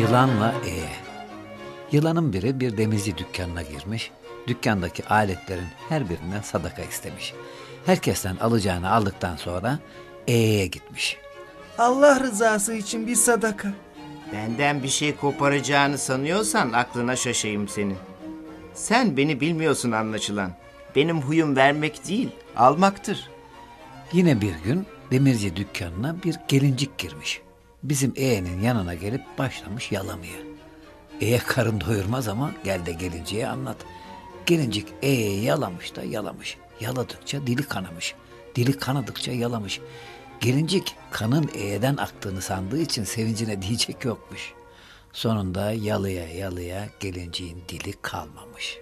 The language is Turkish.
Yılanla E. Yılanın biri bir demirci dükkanına girmiş. Dükkandaki aletlerin her birinden sadaka istemiş. Herkesten alacağını aldıktan sonra E'ye gitmiş. Allah rızası için bir sadaka. Benden bir şey koparacağını sanıyorsan aklına şaşayım senin. Sen beni bilmiyorsun anlaşılan. Benim huyum vermek değil, almaktır. Yine bir gün demirci dükkanına bir gelincik girmiş. Bizim E'nin yanına gelip başlamış yalamaya. E'ye karın doyurmaz ama gel de gelinciye anlat. Gelincik E'ye yalamış da yalamış. Yaladıkça dili kanamış. Dili kanadıkça yalamış. Gelincik kanın E'den aktığını sandığı için sevincine diyecek yokmuş. Sonunda yalıya yalıya gelinciğin dili kalmamış.